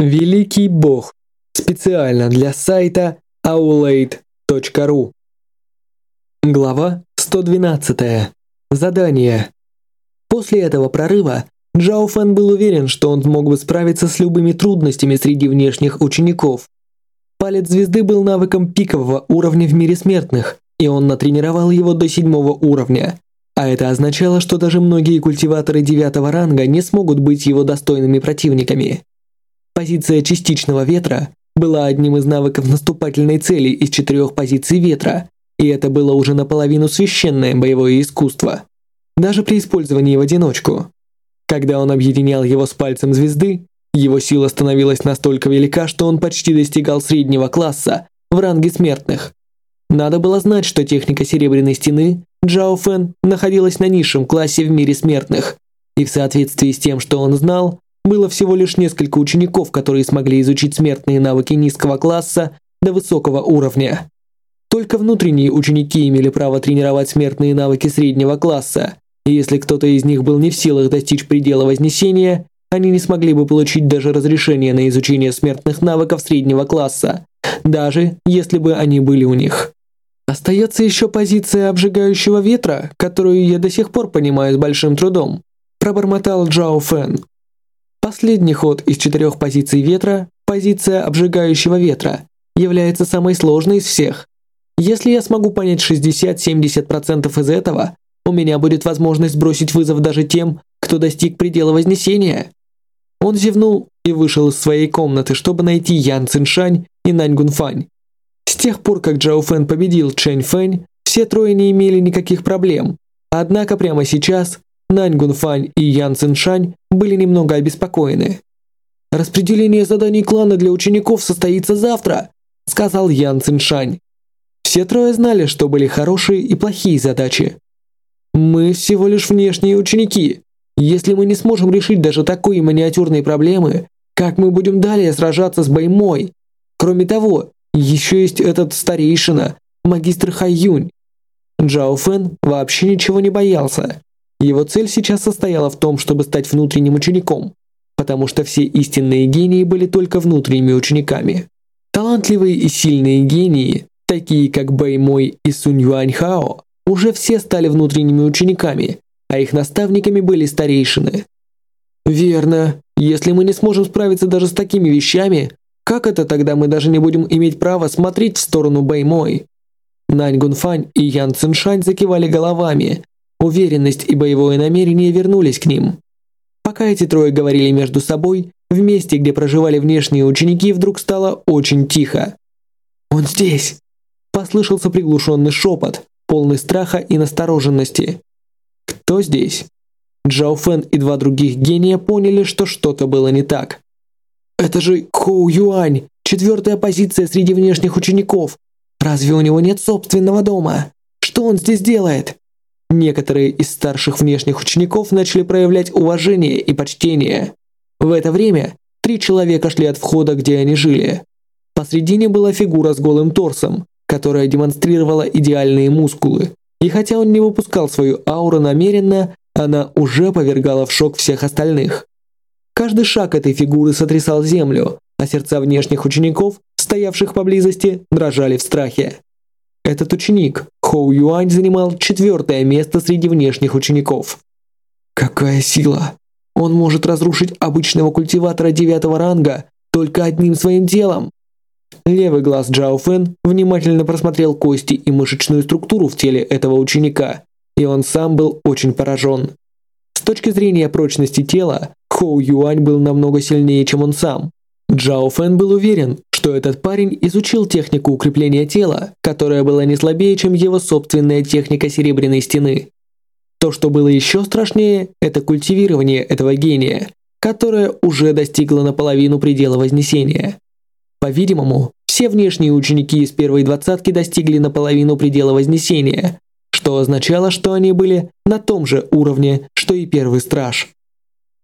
Великий Бог. Специально для сайта aulade.ru. Глава 112. Задание. После этого прорыва Джао Фэн был уверен, что он мог бы справиться с любыми трудностями среди внешних учеников. Палец звезды был навыком пикового уровня в мире смертных, и он натренировал его до седьмого уровня. А это означало, что даже многие культиваторы девятого ранга не смогут быть его достойными противниками. Позиция частичного ветра была одним из навыков наступательной цели из четырех позиций ветра, и это было уже наполовину священное боевое искусство. Даже при использовании в одиночку. Когда он объединял его с пальцем звезды, его сила становилась настолько велика, что он почти достигал среднего класса в ранге смертных. Надо было знать, что техника Серебряной Стены Джао Фэн находилась на низшем классе в мире смертных, и в соответствии с тем, что он знал, было всего лишь несколько учеников, которые смогли изучить смертные навыки низкого класса до высокого уровня. Только внутренние ученики имели право тренировать смертные навыки среднего класса, и если кто-то из них был не в силах достичь предела Вознесения, они не смогли бы получить даже разрешение на изучение смертных навыков среднего класса, даже если бы они были у них. Остается еще позиция обжигающего ветра, которую я до сих пор понимаю с большим трудом, пробормотал Джао Фэн. Последний ход из четырех позиций ветра, позиция обжигающего ветра, является самой сложной из всех. Если я смогу понять 60-70% из этого, у меня будет возможность бросить вызов даже тем, кто достиг предела Вознесения. Он зевнул и вышел из своей комнаты, чтобы найти Ян Циншань и Нань Гунфань. С тех пор, как Джао Фэн победил Чэнь Фэнь, все трое не имели никаких проблем. Однако прямо сейчас Нань Гунфань и Ян Циншань были немного обеспокоены. «Распределение заданий клана для учеников состоится завтра», сказал Ян Циншань. Все трое знали, что были хорошие и плохие задачи. «Мы всего лишь внешние ученики. Если мы не сможем решить даже такой миниатюрные проблемы, как мы будем далее сражаться с Баймой? Кроме того, еще есть этот старейшина, магистр Хайюнь. Джао Фэн вообще ничего не боялся. Его цель сейчас состояла в том, чтобы стать внутренним учеником, потому что все истинные гении были только внутренними учениками. Талантливые и сильные гении, такие как Бэй Мой и Сунь Юань Хао, уже все стали внутренними учениками, а их наставниками были старейшины. Верно. Если мы не сможем справиться даже с такими вещами, как это тогда мы даже не будем иметь права смотреть в сторону Бэй Мой? Нань Гунфань и Ян Циншань закивали головами, Уверенность и боевое намерение вернулись к ним. Пока эти трое говорили между собой, в месте, где проживали внешние ученики, вдруг стало очень тихо. «Он здесь!» Послышался приглушенный шепот, полный страха и настороженности. «Кто здесь?» Джао Фэн и два других гения поняли, что что-то было не так. «Это же Хоу Юань, четвертая позиция среди внешних учеников. Разве у него нет собственного дома? Что он здесь делает?» Некоторые из старших внешних учеников начали проявлять уважение и почтение. В это время три человека шли от входа, где они жили. Посредине была фигура с голым торсом, которая демонстрировала идеальные мускулы. И хотя он не выпускал свою ауру намеренно, она уже повергала в шок всех остальных. Каждый шаг этой фигуры сотрясал землю, а сердца внешних учеников, стоявших поблизости, дрожали в страхе. Этот ученик, Хоу Юань, занимал четвертое место среди внешних учеников. Какая сила! Он может разрушить обычного культиватора девятого ранга только одним своим телом. Левый глаз Джао Фэн внимательно просмотрел кости и мышечную структуру в теле этого ученика, и он сам был очень поражен. С точки зрения прочности тела, Хоу Юань был намного сильнее, чем он сам. Джао Фэн был уверен, что этот парень изучил технику укрепления тела, которая была не слабее, чем его собственная техника Серебряной Стены. То, что было еще страшнее, это культивирование этого гения, которое уже достигло наполовину предела Вознесения. По-видимому, все внешние ученики из первой двадцатки достигли наполовину предела Вознесения, что означало, что они были на том же уровне, что и первый страж.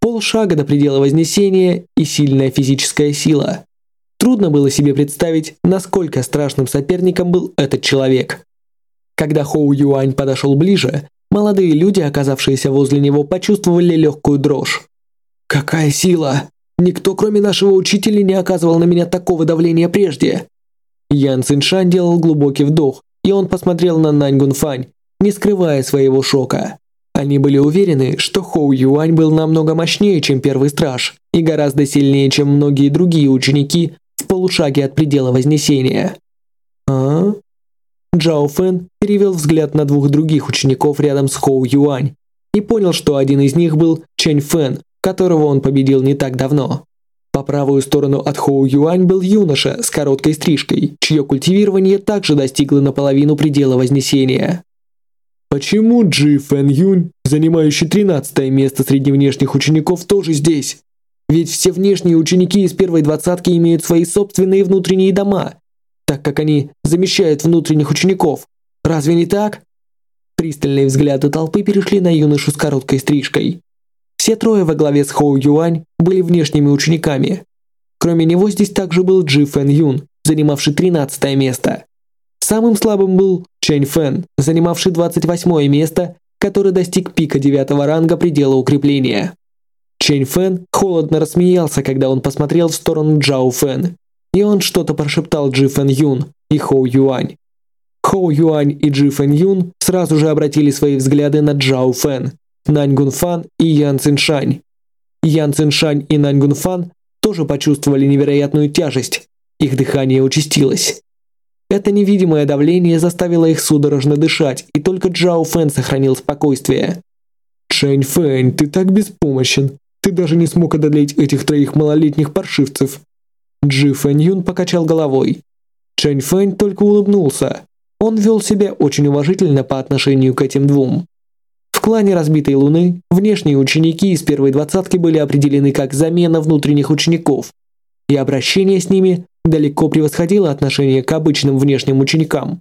Полшага до предела Вознесения и сильная физическая сила. Трудно было себе представить, насколько страшным соперником был этот человек. Когда Хоу Юань подошел ближе, молодые люди, оказавшиеся возле него, почувствовали легкую дрожь. «Какая сила!» Никто, кроме нашего учителя, не оказывал на меня такого давления прежде. Ян Циншань делал глубокий вдох, и он посмотрел на Нань Гунфань, не скрывая своего шока. Они были уверены, что Хоу Юань был намного мощнее, чем первый страж, и гораздо сильнее, чем многие другие ученики полушаге от предела Вознесения. А? Джао Фэн перевел взгляд на двух других учеников рядом с Хоу Юань и понял, что один из них был Чэнь Фэн, которого он победил не так давно. По правую сторону от Хоу Юань был юноша с короткой стрижкой, чье культивирование также достигло наполовину предела Вознесения. Почему Джи Фэн Юнь, занимающий 13 место среди внешних учеников, тоже здесь? Ведь все внешние ученики из первой двадцатки имеют свои собственные внутренние дома, так как они замещают внутренних учеников. Разве не так? Пристальные взгляды толпы перешли на юношу с короткой стрижкой. Все трое во главе с Хоу Юань были внешними учениками. Кроме него здесь также был Джи Фэн Юн, занимавший 13 место. Самым слабым был Чэнь Фэн, занимавший 28 место, который достиг пика 9 ранга предела укрепления. Чэнь Фэн холодно рассмеялся, когда он посмотрел в сторону Джао Фэн, и он что-то прошептал Джи Фэн Юн и Хоу Юань. Хоу Юань и Джи Фэн Юн сразу же обратили свои взгляды на Джао Фэн, Нань Гунфан и Ян Циншань. Ян Циншань и Нань Гунфан тоже почувствовали невероятную тяжесть, их дыхание участилось. Это невидимое давление заставило их судорожно дышать, и только Джао Фэн сохранил спокойствие. «Шэнь Фэнь, ты так беспомощен. Ты даже не смог одолеть этих троих малолетних паршивцев». Джи Фэнь Юн покачал головой. Чэнь Фэнь только улыбнулся. Он вел себя очень уважительно по отношению к этим двум. В клане Разбитой Луны внешние ученики из первой двадцатки были определены как замена внутренних учеников, и обращение с ними далеко превосходило отношение к обычным внешним ученикам.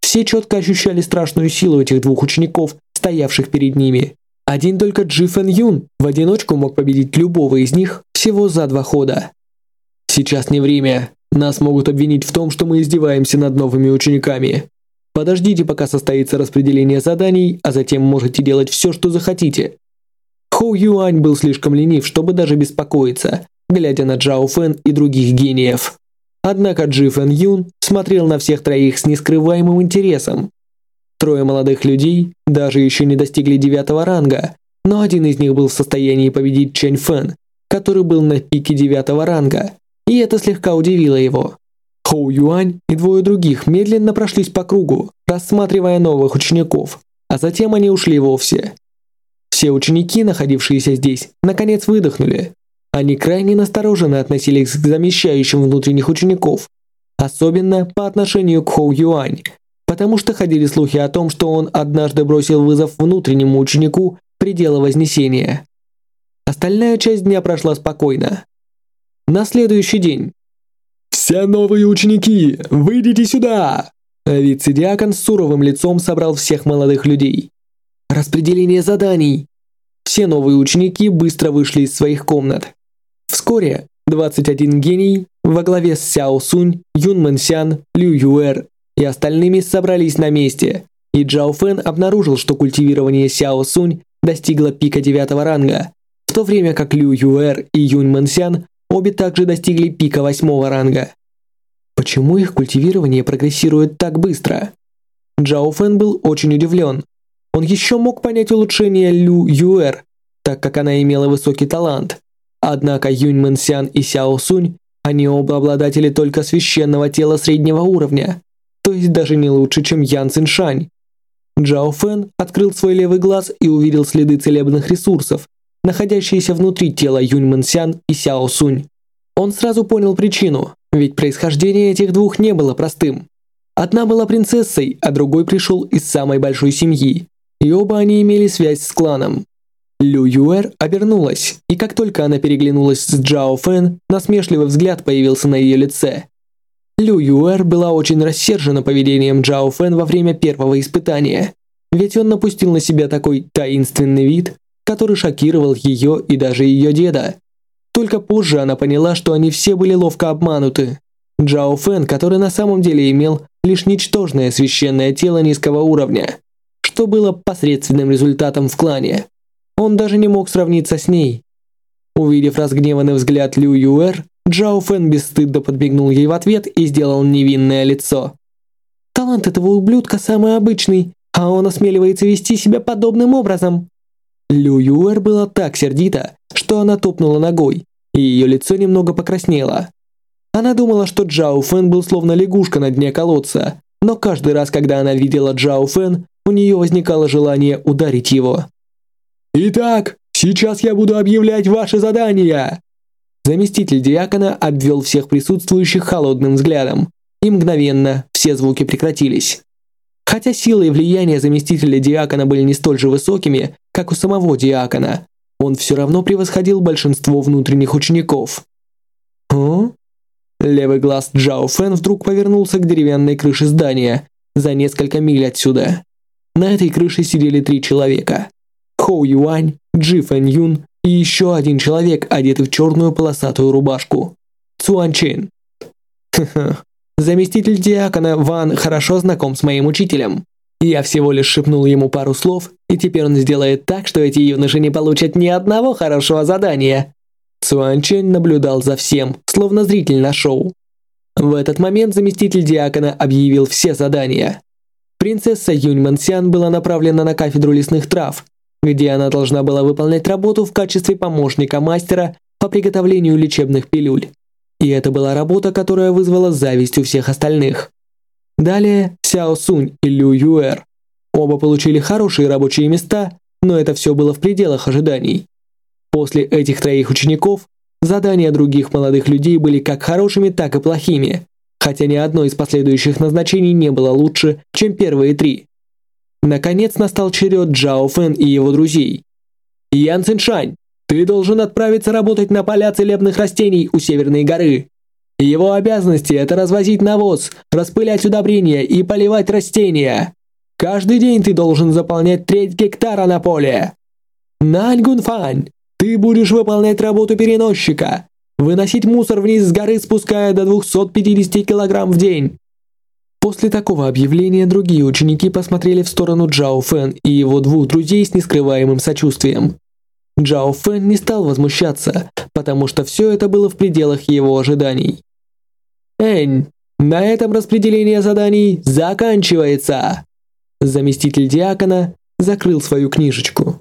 Все четко ощущали страшную силу этих двух учеников, стоявших перед ними. Один только Джи Фэн Юн в одиночку мог победить любого из них всего за два хода. Сейчас не время. Нас могут обвинить в том, что мы издеваемся над новыми учениками. Подождите, пока состоится распределение заданий, а затем можете делать все, что захотите. Хоу Юань был слишком ленив, чтобы даже беспокоиться, глядя на Джао Фэн и других гениев. Однако Джи Фэн Юн смотрел на всех троих с нескрываемым интересом. Трое молодых людей даже еще не достигли девятого ранга, но один из них был в состоянии победить Чэнь Фэн, который был на пике девятого ранга, и это слегка удивило его. Хоу Юань и двое других медленно прошлись по кругу, рассматривая новых учеников, а затем они ушли вовсе. Все ученики, находившиеся здесь, наконец выдохнули. Они крайне настороженно относились к замещающим внутренних учеников, особенно по отношению к Хоу Юань, потому что ходили слухи о том, что он однажды бросил вызов внутреннему ученику предела Вознесения. Остальная часть дня прошла спокойно. На следующий день. «Все новые ученики, выйдите сюда!» Вице-диакон с суровым лицом собрал всех молодых людей. Распределение заданий. Все новые ученики быстро вышли из своих комнат. Вскоре 21 гений во главе с Сяо Сунь, Юн Мэнсян, Лю Юэр и остальными собрались на месте, и Джао Фэн обнаружил, что культивирование Сяо Сунь достигло пика девятого ранга, в то время как Лю Юэр и Юнь Мэнсян обе также достигли пика восьмого ранга. Почему их культивирование прогрессирует так быстро? Джао Фэн был очень удивлен. Он еще мог понять улучшение Лю Юэр, так как она имела высокий талант. Однако Юнь Мэнсян и Сяо Сунь, они оба обладатели только священного тела среднего уровня то есть даже не лучше, чем Ян Циншань. Джао Фэн открыл свой левый глаз и увидел следы целебных ресурсов, находящиеся внутри тела Юнь Мэнсян и Сяо Сунь. Он сразу понял причину, ведь происхождение этих двух не было простым. Одна была принцессой, а другой пришел из самой большой семьи, и оба они имели связь с кланом. Лю Юэр обернулась, и как только она переглянулась с Джао Фэн, насмешливый взгляд появился на ее лице. Лю Юэр была очень рассержена поведением Джао Фэн во время первого испытания, ведь он напустил на себя такой таинственный вид, который шокировал ее и даже ее деда. Только позже она поняла, что они все были ловко обмануты. Джао Фэн, который на самом деле имел лишь ничтожное священное тело низкого уровня, что было посредственным результатом в клане. Он даже не мог сравниться с ней. Увидев разгневанный взгляд Лю Юэр, Джао Фэн бесстыдно подбегнул ей в ответ и сделал невинное лицо. «Талант этого ублюдка самый обычный, а он осмеливается вести себя подобным образом». Лю Юэр была так сердита, что она топнула ногой, и ее лицо немного покраснело. Она думала, что Джао Фэн был словно лягушка на дне колодца, но каждый раз, когда она видела Джао Фэн, у нее возникало желание ударить его. «Итак, сейчас я буду объявлять ваши задания!» Заместитель диакона обвел всех присутствующих холодным взглядом, и мгновенно все звуки прекратились. Хотя сила и влияние заместителя диакона были не столь же высокими, как у самого диакона, он все равно превосходил большинство внутренних учеников. «О?» Левый глаз Джао Фэн вдруг повернулся к деревянной крыше здания, за несколько миль отсюда. На этой крыше сидели три человека. Хоу Юань, Джи Фэн Юн и еще один человек, одетый в черную полосатую рубашку. Цуан Чин. Заместитель диакона Ван хорошо знаком с моим учителем. Я всего лишь шепнул ему пару слов, и теперь он сделает так, что эти юноши не получат ни одного хорошего задания. Цуан Чен наблюдал за всем, словно зритель на шоу. В этот момент заместитель диакона объявил все задания. Принцесса Юнь Мансян была направлена на кафедру лесных трав, где она должна была выполнять работу в качестве помощника мастера по приготовлению лечебных пилюль. И это была работа, которая вызвала зависть у всех остальных. Далее Сяо Сунь и Лю Юэр. Оба получили хорошие рабочие места, но это все было в пределах ожиданий. После этих троих учеников задания других молодых людей были как хорошими, так и плохими, хотя ни одно из последующих назначений не было лучше, чем первые три. Наконец настал черед Джао Фэн и его друзей. «Ян Циншань, ты должен отправиться работать на поля целебных растений у Северной горы. Его обязанности – это развозить навоз, распылять удобрения и поливать растения. Каждый день ты должен заполнять треть гектара на поле. Нань Гунфань, ты будешь выполнять работу переносчика, выносить мусор вниз с горы, спуская до 250 килограмм в день. После такого объявления другие ученики посмотрели в сторону Джао Фэн и его двух друзей с нескрываемым сочувствием. Джао Фэн не стал возмущаться, потому что все это было в пределах его ожиданий. «Энь, на этом распределение заданий заканчивается!» Заместитель диакона закрыл свою книжечку.